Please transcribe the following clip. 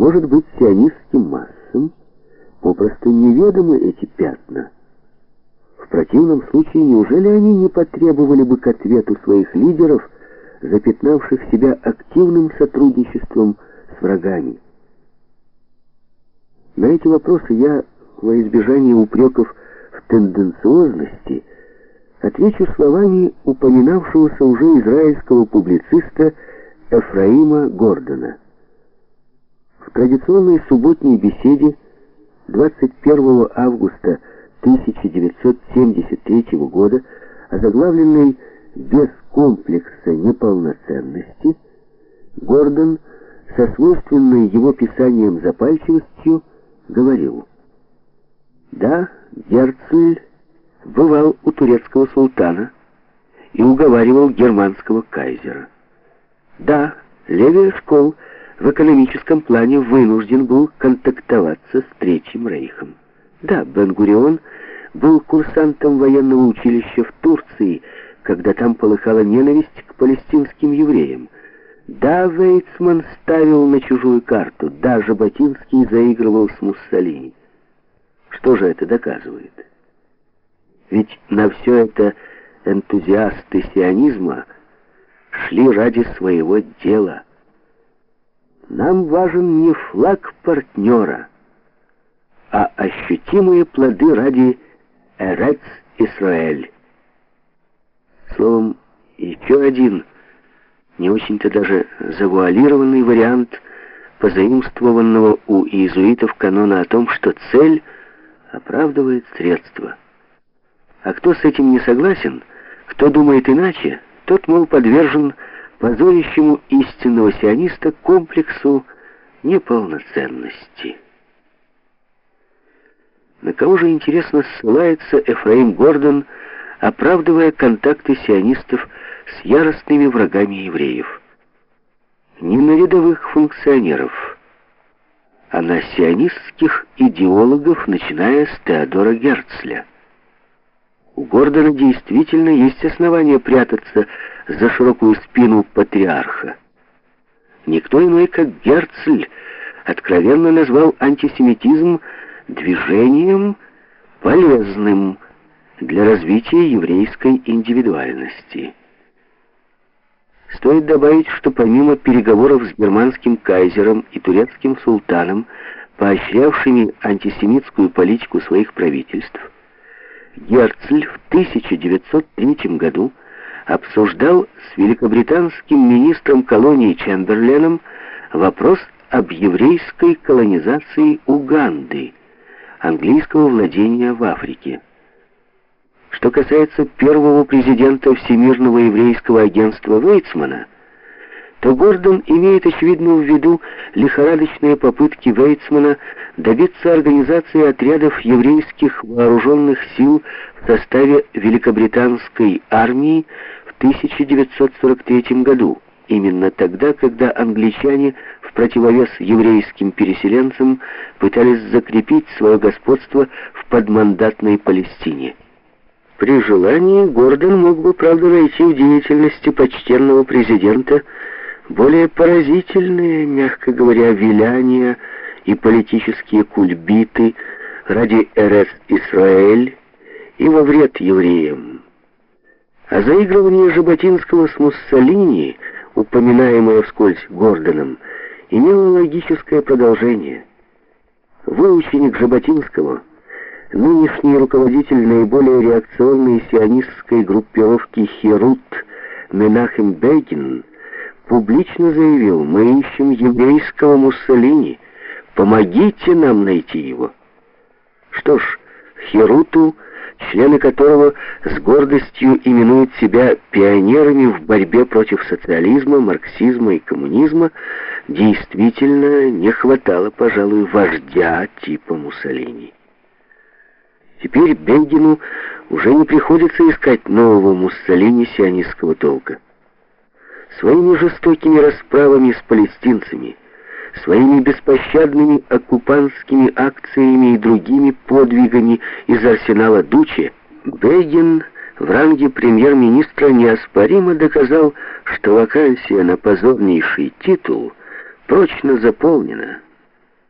Может быть, сионистским массам попросту неведомы эти пятна. В противном случае, неужели они не потребовали бы к ответу своих лидеров, запятнавших себя активным сотрудничеством с врагами? На эти вопросы я, во избежание упреков в тенденциозности, отвечу словами упоминавшегося уже израильского публициста Эфраима Гордона. В традиционной субботней беседе 21 августа 1973 года, озаглавленной «Без комплекса неполноценности», Гордон со свойственной его писанием запальчивостью говорил «Да, Герцль бывал у турецкого султана и уговаривал германского кайзера. Да, Левия школ в экономическом плане вынужден был контактоваться с Третьим Рейхом. Да, Бен-Гурион был курсантом военного училища в Турции, когда там полыхала ненависть к палестинским евреям. Да, Вейцман ставил на чужую карту, да, Жаботинский заигрывал с Муссолини. Что же это доказывает? Ведь на все это энтузиасты сионизма шли ради своего дела. Нам важен не флаг партнера, а ощутимые плоды ради Эрец Исраэль. Словом, еще один, не очень-то даже завуалированный вариант позаимствованного у иезуитов канона о том, что цель оправдывает средства. А кто с этим не согласен, кто думает иначе, тот, мол, подвержен позорищему истинного сиониста комплексу неполноценности. На кого же, интересно, ссылается Эфраим Гордон, оправдывая контакты сионистов с яростными врагами евреев? Не на рядовых функционеров, а на сионистских идеологов, начиная с Теодора Герцля. У Гордона действительно есть основания прятаться за широкую спину патриарха. Никто иной, как Герцль, откровенно назвал антисемитизм движением полезным для развития еврейской индивидуальности. Стоит добавить, что помимо переговоров с германским кайзером и турецким султаном, поощрявшими антисемитскую политику своих правительств, Герцль в 1903 году обсуждал с великобританским министром колонии Чемберленом вопрос об еврейской колонизации Уганды, английского владения в Африке. Что касается первого президента Всемирного еврейского агентства Вейцмана – то Гордон имеет, очевидно, в виду лихорадочные попытки Вейцмана добиться организации отрядов еврейских вооруженных сил в составе великобританской армии 1943 году, именно тогда, когда англичане в противовес еврейским переселенцам пытались закрепить свое господство в подмандатной Палестине. При желании Гордон мог бы, правда, найти в деятельности почтенного президента более поразительные, мягко говоря, виляния и политические кульбиты ради РС Исраэль и во вред евреям. А заигрывание Жаботинского с Муссолини, упоминаемое вскользь Гордоном, имело логическое продолжение. Выученик Жаботинского, нынешний руководитель наиболее реакционной сионистской группировки «Херут» Менахем Бегин, публично заявил, мы ищем еврейского Муссолини, помогите нам найти его. Что ж, Херуту, члены которого с гордостью именуют себя пионерами в борьбе против социализма, марксизма и коммунизма, действительно не хватало, пожалуй, вождя типа Муссолини. Теперь Бегину уже не приходится искать нового Муссолини сионистского толка своими жестокими расправами с палестинцами, своими беспощадными оккупантскими акциями и другими подвигами из арсенала Дучи, Бегин в ранге премьер-министра неоспоримо доказал, что вакансия на позорнейший титул прочно заполнена.